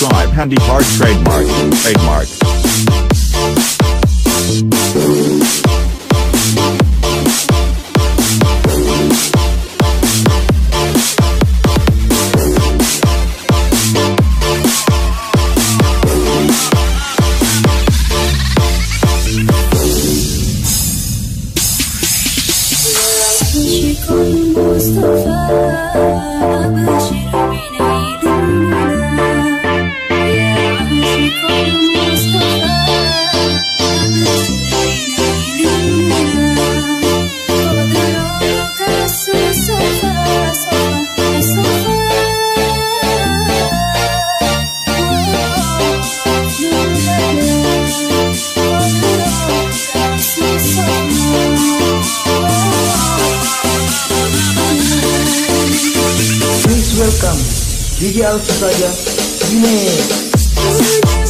subscribe Handy Hard Trademark, Trademark. Mustafa welcome. DJ Alsa Saja. Remix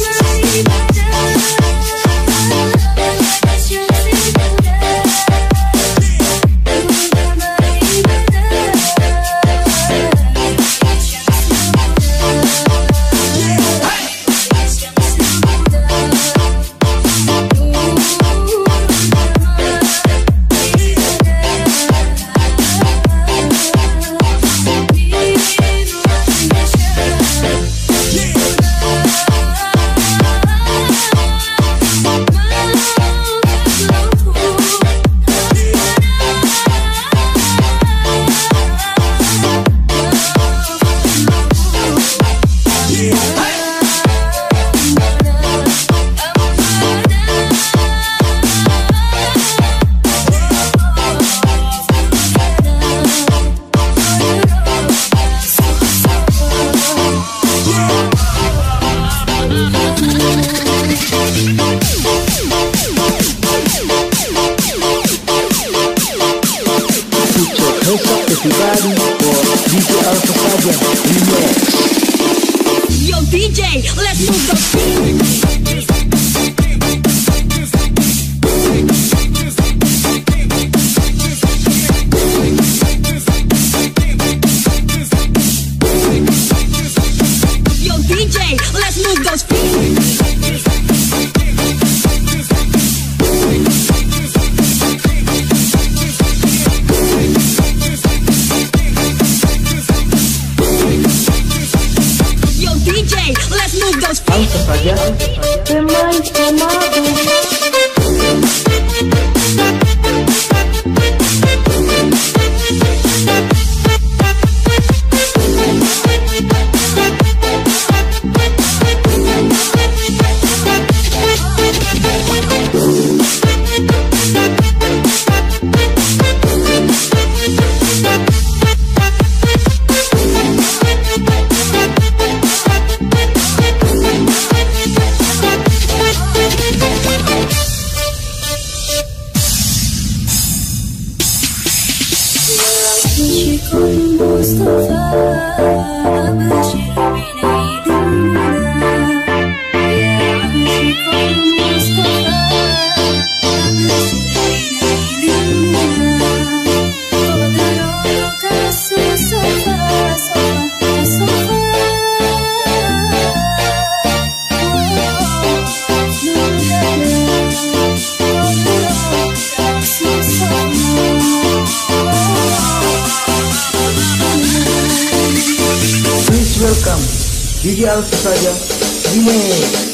Let's move the beat. mom. kami. Video saja. Remake.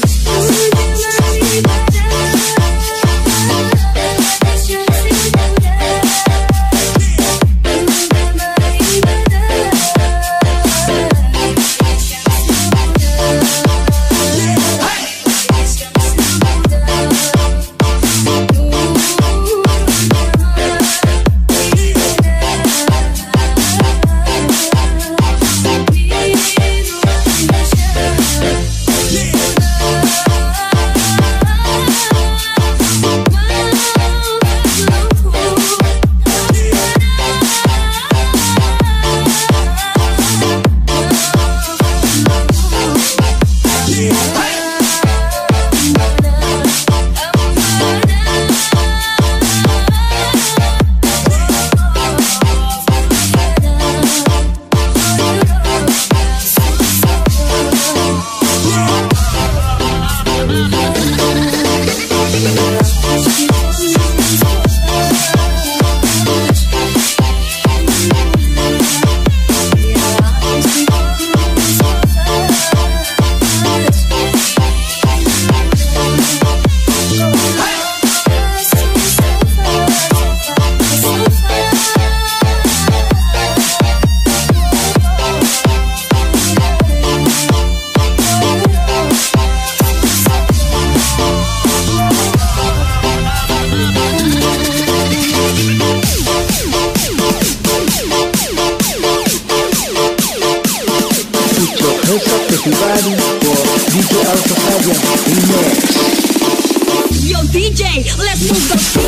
Yo, DJ, let's move the beat.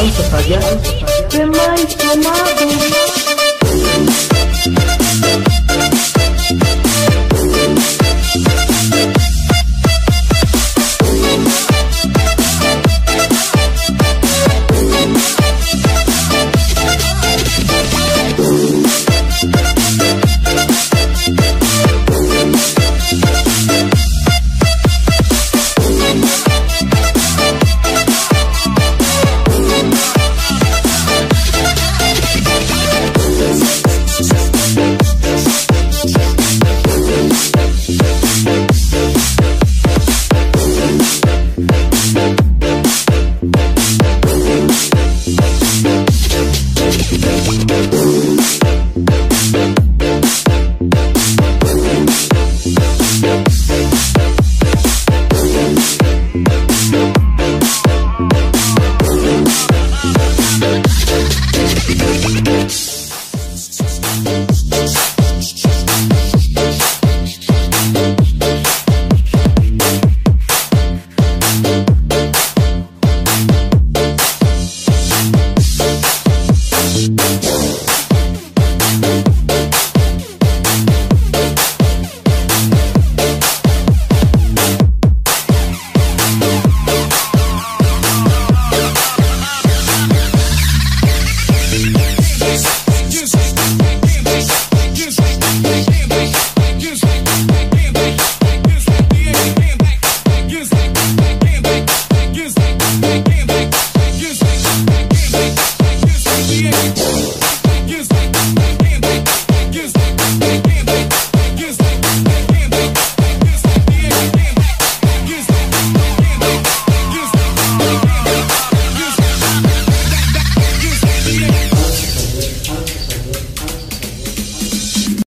House of Fire.